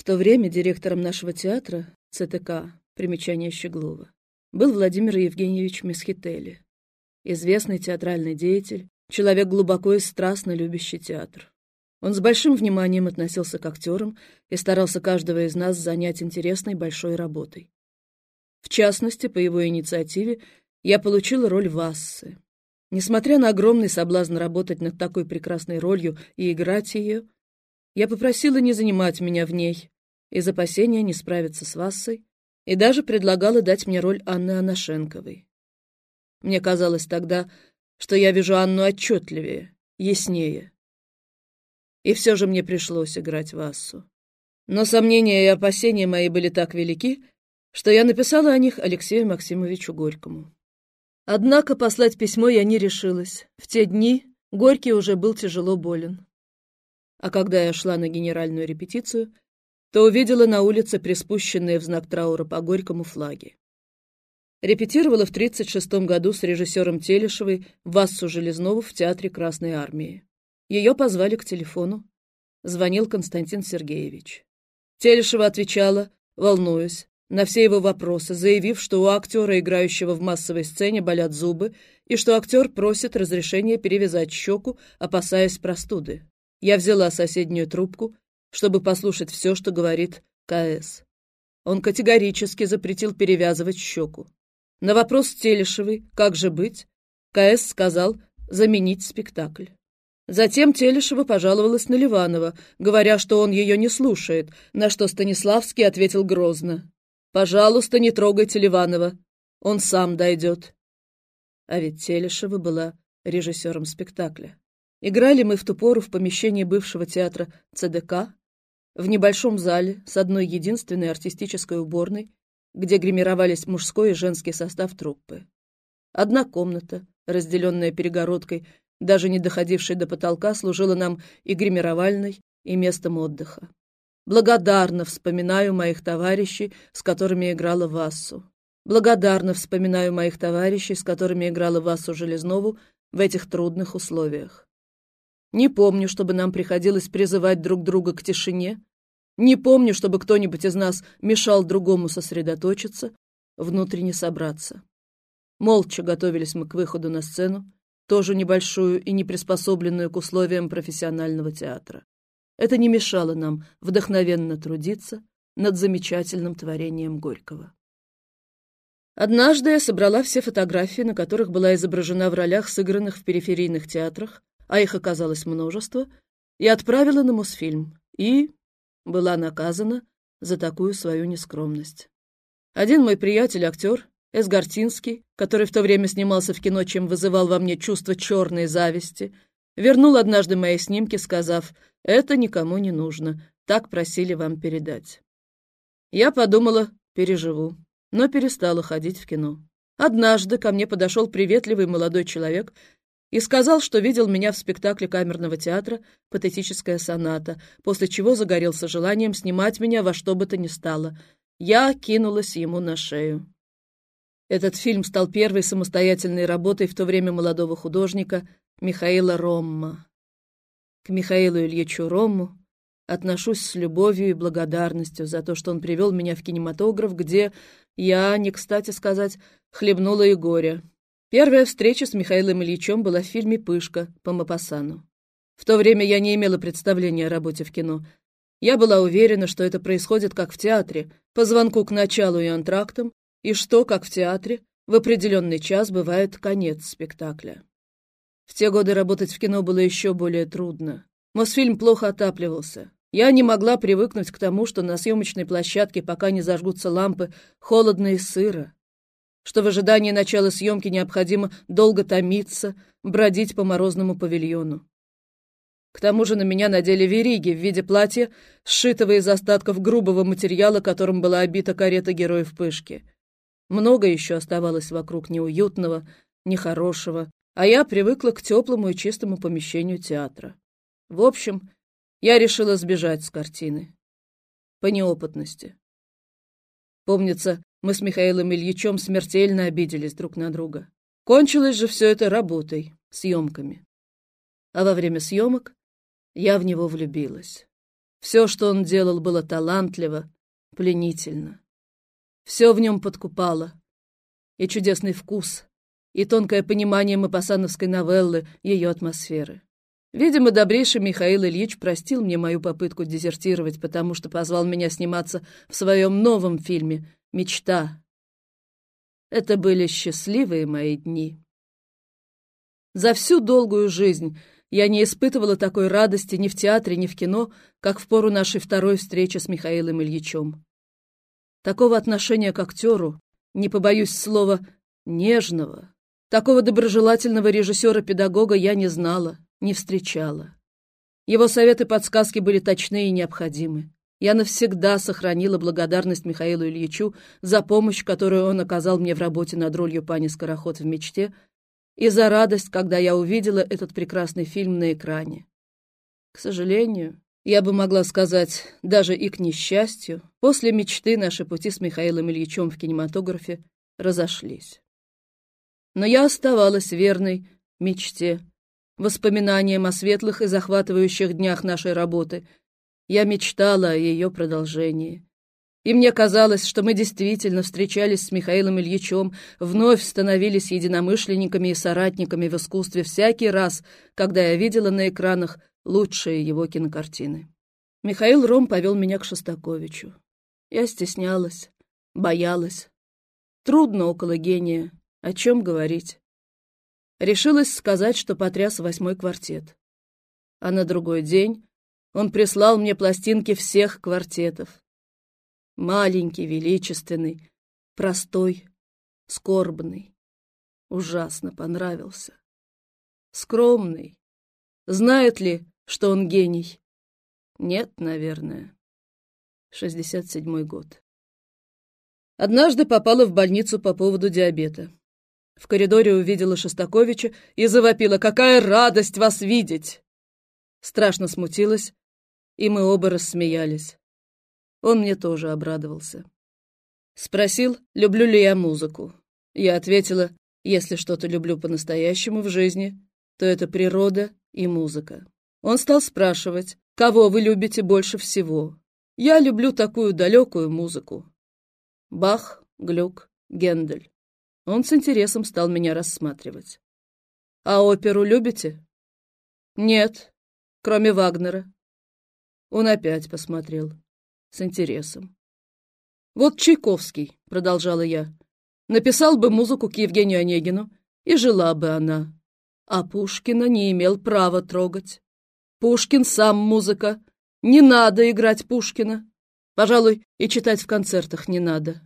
В то время директором нашего театра, ЦТК, примечание Щеглова, был Владимир Евгеньевич Месхители, известный театральный деятель, человек глубоко и страстно любящий театр. Он с большим вниманием относился к актерам и старался каждого из нас занять интересной большой работой. В частности, по его инициативе я получила роль Вассы. Несмотря на огромный соблазн работать над такой прекрасной ролью и играть ее, я попросила не занимать меня в ней, из опасения не справиться с Вассой, и даже предлагала дать мне роль Анны Анашенковой. Мне казалось тогда, что я вижу Анну отчетливее, яснее. И все же мне пришлось играть Вассу. Но сомнения и опасения мои были так велики, что я написала о них Алексею Максимовичу Горькому. Однако послать письмо я не решилась. В те дни Горький уже был тяжело болен. А когда я шла на генеральную репетицию, то увидела на улице приспущенные в знак траура по Горькому флаги. Репетировала в 1936 году с режиссером Телешевой Вассу Железнову в Театре Красной Армии. Ее позвали к телефону. Звонил Константин Сергеевич. Телешева отвечала, волнуясь, на все его вопросы, заявив, что у актера, играющего в массовой сцене, болят зубы, и что актер просит разрешения перевязать щеку, опасаясь простуды. Я взяла соседнюю трубку, чтобы послушать все, что говорит КС. Он категорически запретил перевязывать щеку. На вопрос Телешевой «Как же быть?» КС сказал «Заменить спектакль». Затем Телешева пожаловалась на Ливанова, говоря, что он ее не слушает, на что Станиславский ответил грозно. «Пожалуйста, не трогайте Ливанова, он сам дойдет». А ведь Телешева была режиссером спектакля. Играли мы в ту пору в помещении бывшего театра ЦДК, в небольшом зале с одной единственной артистической уборной, где гримировались мужской и женский состав труппы. Одна комната, разделенная перегородкой, даже не доходившей до потолка, служила нам и гримировальной, и местом отдыха. Благодарно вспоминаю моих товарищей, с которыми играла Вассу. Благодарно вспоминаю моих товарищей, с которыми играла Вассу Железнову в этих трудных условиях. Не помню, чтобы нам приходилось призывать друг друга к тишине. Не помню, чтобы кто-нибудь из нас мешал другому сосредоточиться, внутренне собраться. Молча готовились мы к выходу на сцену, тоже небольшую и не приспособленную к условиям профессионального театра. Это не мешало нам вдохновенно трудиться над замечательным творением Горького. Однажды я собрала все фотографии, на которых была изображена в ролях, сыгранных в периферийных театрах, а их оказалось множество, и отправила на Мосфильм, и была наказана за такую свою нескромность. Один мой приятель, актер, Эсгартинский, который в то время снимался в кино, чем вызывал во мне чувство черной зависти, вернул однажды мои снимки, сказав, «Это никому не нужно, так просили вам передать». Я подумала, переживу, но перестала ходить в кино. Однажды ко мне подошел приветливый молодой человек и сказал, что видел меня в спектакле камерного театра «Патетическая соната», после чего загорелся желанием снимать меня во что бы то ни стало. Я кинулась ему на шею. Этот фильм стал первой самостоятельной работой в то время молодого художника Михаила Ромма. К Михаилу Ильичу Ромму отношусь с любовью и благодарностью за то, что он привел меня в кинематограф, где я, не кстати сказать, хлебнула и горе. Первая встреча с Михаилом Ильичем была в фильме «Пышка» по Мапасану. В то время я не имела представления о работе в кино. Я была уверена, что это происходит как в театре, по звонку к началу и антрактам, и что, как в театре, в определенный час бывает конец спектакля. В те годы работать в кино было еще более трудно. Мосфильм плохо отапливался. Я не могла привыкнуть к тому, что на съемочной площадке, пока не зажгутся лампы, холодно и сыро что в ожидании начала съемки необходимо долго томиться, бродить по морозному павильону. К тому же на меня надели вериги в виде платья, сшитого из остатков грубого материала, которым была обита карета героев Пышки. Много еще оставалось вокруг неуютного, нехорошего, а я привыкла к теплому и чистому помещению театра. В общем, я решила сбежать с картины. По неопытности. Помнится, мы с Михаилом Ильичем смертельно обиделись друг на друга. Кончилось же все это работой, съемками. А во время съемок я в него влюбилась. Все, что он делал, было талантливо, пленительно. Все в нем подкупало. И чудесный вкус, и тонкое понимание мапасановской новеллы, ее атмосферы. Видимо, добрейший Михаил Ильич простил мне мою попытку дезертировать, потому что позвал меня сниматься в своем новом фильме «Мечта». Это были счастливые мои дни. За всю долгую жизнь я не испытывала такой радости ни в театре, ни в кино, как в пору нашей второй встречи с Михаилом Ильичем. Такого отношения к актеру, не побоюсь слова, нежного, такого доброжелательного режиссера-педагога я не знала не встречала. Его советы и подсказки были точны и необходимы. Я навсегда сохранила благодарность Михаилу Ильичу за помощь, которую он оказал мне в работе над ролью пани Скороход в «Мечте», и за радость, когда я увидела этот прекрасный фильм на экране. К сожалению, я бы могла сказать, даже и к несчастью, после «Мечты» наши пути с Михаилом Ильичем в кинематографе разошлись. Но я оставалась верной мечте, воспоминаниям о светлых и захватывающих днях нашей работы. Я мечтала о ее продолжении. И мне казалось, что мы действительно встречались с Михаилом Ильичем, вновь становились единомышленниками и соратниками в искусстве всякий раз, когда я видела на экранах лучшие его кинокартины. Михаил Ром повел меня к Шостаковичу. Я стеснялась, боялась. Трудно около гения. О чем говорить? решилась сказать, что потряс восьмой квартет. А на другой день он прислал мне пластинки всех квартетов. Маленький, величественный, простой, скорбный. Ужасно понравился. Скромный. Знает ли, что он гений? Нет, наверное. 67 год. Однажды попала в больницу по поводу диабета. В коридоре увидела Шостаковича и завопила «Какая радость вас видеть!» Страшно смутилась, и мы оба рассмеялись. Он мне тоже обрадовался. Спросил, люблю ли я музыку. Я ответила, если что-то люблю по-настоящему в жизни, то это природа и музыка. Он стал спрашивать, кого вы любите больше всего. Я люблю такую далекую музыку. Бах, Глюк, Гендель. Он с интересом стал меня рассматривать. «А оперу любите?» «Нет, кроме Вагнера». Он опять посмотрел. С интересом. «Вот Чайковский», — продолжала я, — «написал бы музыку к Евгению Онегину, и жила бы она. А Пушкина не имел права трогать. Пушкин сам музыка. Не надо играть Пушкина. Пожалуй, и читать в концертах не надо.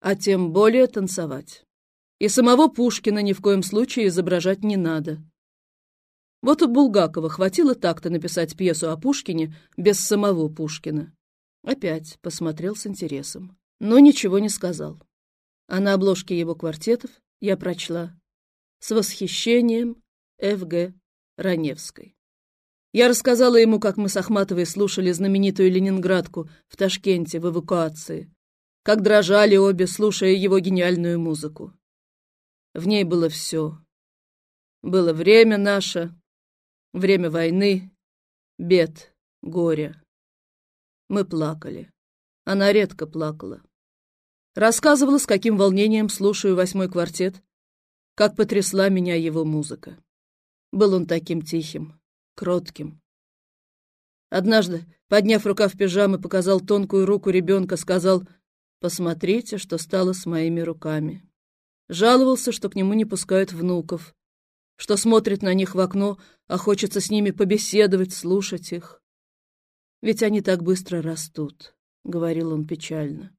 А тем более танцевать. И самого Пушкина ни в коем случае изображать не надо. Вот у Булгакова хватило так-то написать пьесу о Пушкине без самого Пушкина. Опять посмотрел с интересом, но ничего не сказал. А на обложке его квартетов я прочла «С восхищением Ф.Г. Раневской». Я рассказала ему, как мы с Ахматовой слушали знаменитую ленинградку в Ташкенте в эвакуации, как дрожали обе, слушая его гениальную музыку. В ней было все. Было время наше, время войны, бед, горя. Мы плакали. Она редко плакала. Рассказывала, с каким волнением слушаю восьмой квартет, как потрясла меня его музыка. Был он таким тихим, кротким. Однажды, подняв рукав пижамы, показал тонкую руку ребенка, сказал, «Посмотрите, что стало с моими руками». Жаловался, что к нему не пускают внуков, что смотрит на них в окно, а хочется с ними побеседовать, слушать их. Ведь они так быстро растут, — говорил он печально.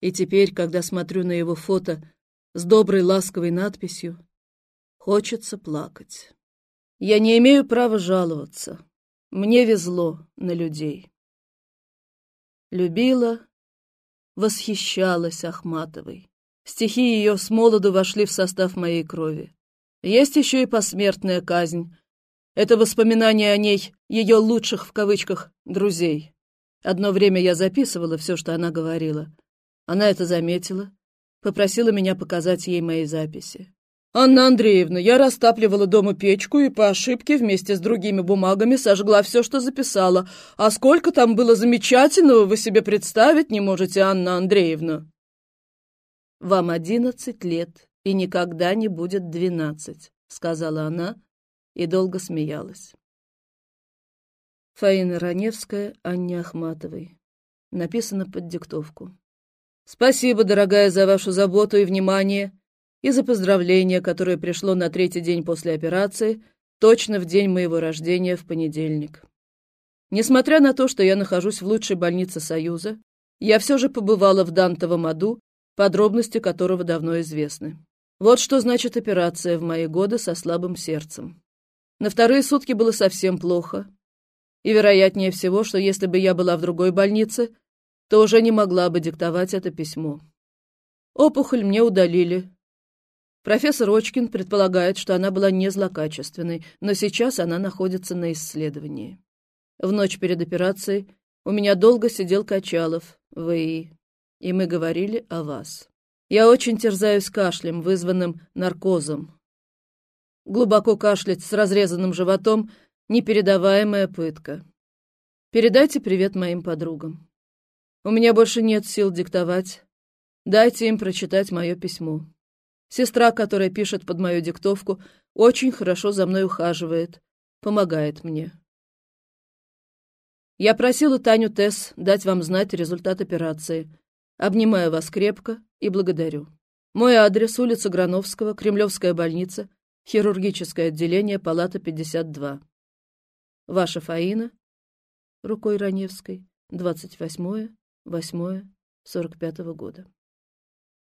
И теперь, когда смотрю на его фото с доброй ласковой надписью, хочется плакать. Я не имею права жаловаться. Мне везло на людей. Любила, восхищалась Ахматовой. Стихи ее с молоду вошли в состав моей крови. Есть еще и посмертная казнь. Это воспоминание о ней, ее лучших, в кавычках, друзей. Одно время я записывала все, что она говорила. Она это заметила, попросила меня показать ей мои записи. «Анна Андреевна, я растапливала дома печку и по ошибке вместе с другими бумагами сожгла все, что записала. А сколько там было замечательного, вы себе представить не можете, Анна Андреевна!» «Вам одиннадцать лет, и никогда не будет двенадцать», — сказала она и долго смеялась. Фаина Раневская Анне Ахматовой. Написано под диктовку. «Спасибо, дорогая, за вашу заботу и внимание, и за поздравление, которое пришло на третий день после операции, точно в день моего рождения в понедельник. Несмотря на то, что я нахожусь в лучшей больнице Союза, я все же побывала в Дантовом аду, подробности которого давно известны. Вот что значит операция в мои годы со слабым сердцем. На вторые сутки было совсем плохо, и вероятнее всего, что если бы я была в другой больнице, то уже не могла бы диктовать это письмо. Опухоль мне удалили. Профессор Очкин предполагает, что она была не злокачественной, но сейчас она находится на исследовании. В ночь перед операцией у меня долго сидел Качалов, ВИ, и мы говорили о вас. Я очень терзаюсь кашлем, вызванным наркозом. Глубоко кашлять с разрезанным животом Непередаваемая пытка. Передайте привет моим подругам. У меня больше нет сил диктовать. Дайте им прочитать мое письмо. Сестра, которая пишет под мою диктовку, очень хорошо за мной ухаживает, помогает мне. Я просила Таню Тесс дать вам знать результат операции. Обнимаю вас крепко и благодарю. Мой адрес — улица Грановского, Кремлевская больница, хирургическое отделение, палата 52. Ваша Фаина, рукой Раневской, 28.08.45 года.